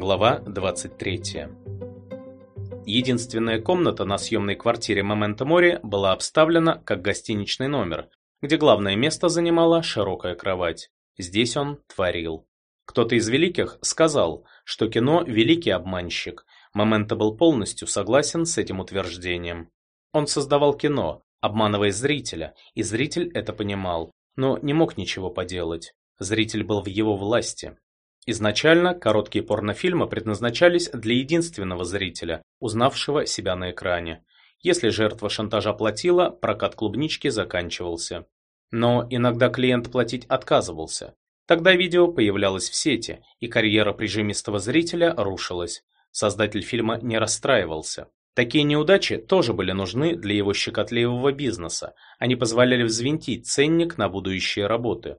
Глава 23. Единственная комната на съемной квартире Моменто Мори была обставлена как гостиничный номер, где главное место занимала широкая кровать. Здесь он творил. Кто-то из великих сказал, что кино – великий обманщик. Моменто был полностью согласен с этим утверждением. Он создавал кино, обманывая зрителя, и зритель это понимал, но не мог ничего поделать. Зритель был в его власти. Изначально короткие порнофильмы предназначались для единственного зрителя, узнавшего себя на экране. Если жертва шантажа платила, прокат клубнички заканчивался. Но иногда клиент платить отказывался. Тогда видео появлялось в сети, и карьера прижимистого зрителя рушилась. Создатель фильма не расстраивался. Такие неудачи тоже были нужны для его щекотливого бизнеса. Они позволяли взвинтить ценник на будущие работы.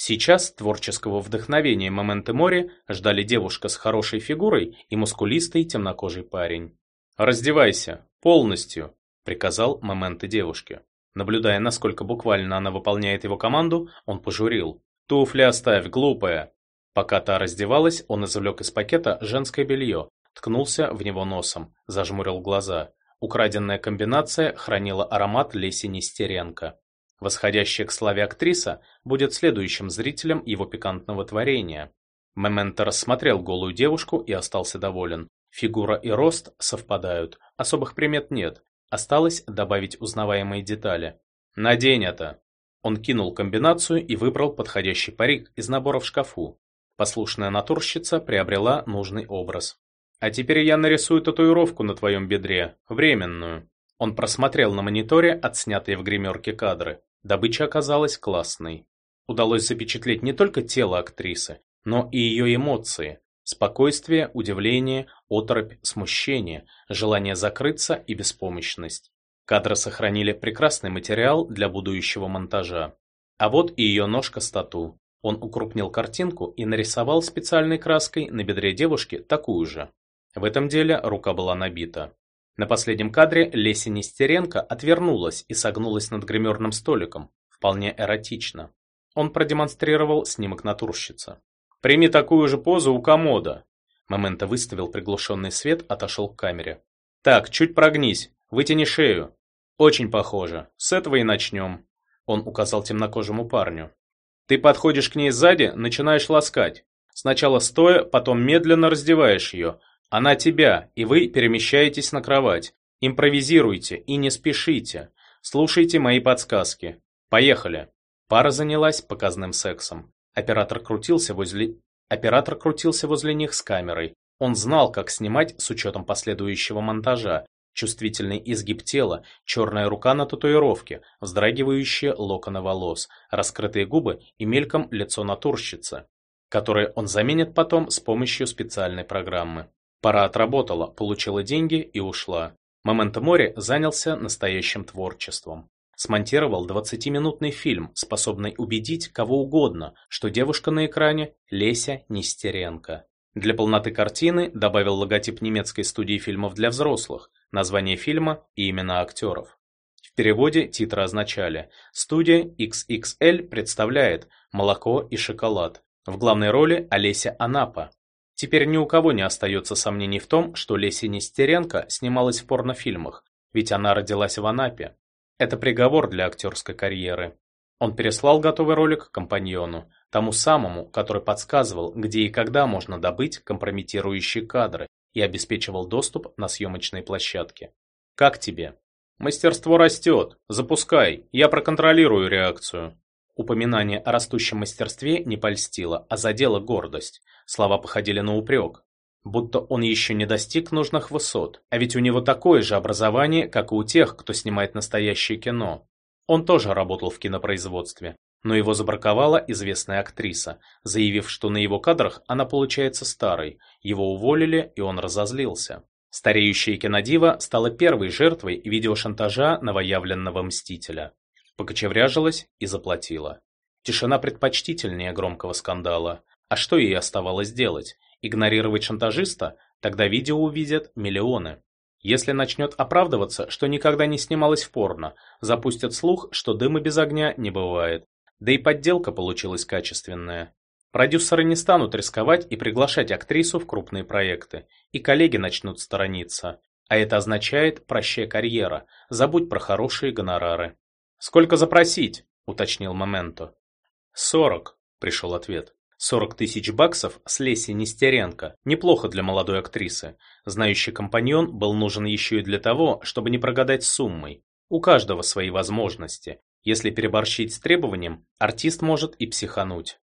Сейчас творческого вдохновения Моменты Мори ждали девушка с хорошей фигурой и мускулистый темнокожий парень. «Раздевайся, полностью», – приказал Моменты девушке. Наблюдая, насколько буквально она выполняет его команду, он пожурил. «Туфли оставь, глупая!» Пока та раздевалась, он извлек из пакета женское белье, ткнулся в него носом, зажмурил глаза. Украденная комбинация хранила аромат Леси Нестеренко. Восходящая к славе актриса будет следующим зрителем его пикантного творения. Мементо рассмотрел голую девушку и остался доволен. Фигура и рост совпадают, особых примет нет. Осталось добавить узнаваемые детали. «Надень это!» Он кинул комбинацию и выбрал подходящий парик из набора в шкафу. Послушная натурщица приобрела нужный образ. «А теперь я нарисую татуировку на твоем бедре, временную». Он просмотрел на мониторе отснятые в гримерке кадры. Добыча оказалась классной. Удалось запечатлеть не только тело актрисы, но и ее эмоции. Спокойствие, удивление, оторопь, смущение, желание закрыться и беспомощность. Кадры сохранили прекрасный материал для будущего монтажа. А вот и ее ножка-стату. Он укрупнил картинку и нарисовал специальной краской на бедре девушки такую же. В этом деле рука была набита. На последнем кадре Леся Нестеренко отвернулась и согнулась над гримерным столиком, вполне эротично. Он продемонстрировал снимок натурщицы. «Прими такую же позу у комода!» Момента выставил приглушенный свет, отошел к камере. «Так, чуть прогнись, вытяни шею. Очень похоже. С этого и начнем». Он указал темнокожему парню. «Ты подходишь к ней сзади, начинаешь ласкать. Сначала стоя, потом медленно раздеваешь ее, она тебя, и вы перемещаетесь на кровать. Импровизируйте и не спешите. Слушайте мои подсказки. Поехали. Пара занялась показным сексом. Оператор крутился возле Оператор крутился возле них с камерой. Он знал, как снимать с учетом последующего монтажа. Чувствительный изгиб тела, черная рука на татуировке, вздрагивающие локоны волос, раскрытые губы и мельком лицо натурщицы, которое он заменит потом с помощью специальной программы. Пора отработала, получила деньги и ушла. Моменто Мори занялся настоящим творчеством. Смонтировал 20-минутный фильм, способный убедить кого угодно, что девушка на экране – Леся Нестеренко. Для полноты картины добавил логотип немецкой студии фильмов для взрослых, название фильма и имена актеров. В переводе титры означали «Студия XXL представляет «Молоко и шоколад». В главной роли Олеся Анапа, Теперь ни у кого не остается сомнений в том, что Леся Нестеренко снималась в порнофильмах, ведь она родилась в Анапе. Это приговор для актерской карьеры. Он переслал готовый ролик компаньону, тому самому, который подсказывал, где и когда можно добыть компрометирующие кадры и обеспечивал доступ на съемочные площадки. Как тебе? Мастерство растет. Запускай, я проконтролирую реакцию. Упоминание о растущем мастерстве не польстило, а задело гордость. Слова походили на упрек. Будто он еще не достиг нужных высот, а ведь у него такое же образование, как и у тех, кто снимает настоящее кино. Он тоже работал в кинопроизводстве, но его забраковала известная актриса, заявив, что на его кадрах она получается старой, его уволили и он разозлился. Стареющая кинодива стала первой жертвой видеошантажа новоявленного мстителя покочевряжилась и заплатила. Тишина предпочтительнее громкого скандала. А что ей оставалось делать? Игнорировать шантажиста? Тогда видео увидят миллионы. Если начнет оправдываться, что никогда не снималась в порно, запустят слух, что дыма без огня не бывает. Да и подделка получилась качественная. Продюсеры не станут рисковать и приглашать актрису в крупные проекты, и коллеги начнут сторониться. А это означает «прощай карьера», забудь про хорошие гонорары. «Сколько запросить?» – уточнил Моменто. «Сорок», – пришел ответ. «Сорок тысяч баксов с Леси Нестеренко. Неплохо для молодой актрисы. Знающий компаньон был нужен еще и для того, чтобы не прогадать суммой. У каждого свои возможности. Если переборщить с требованием, артист может и психануть.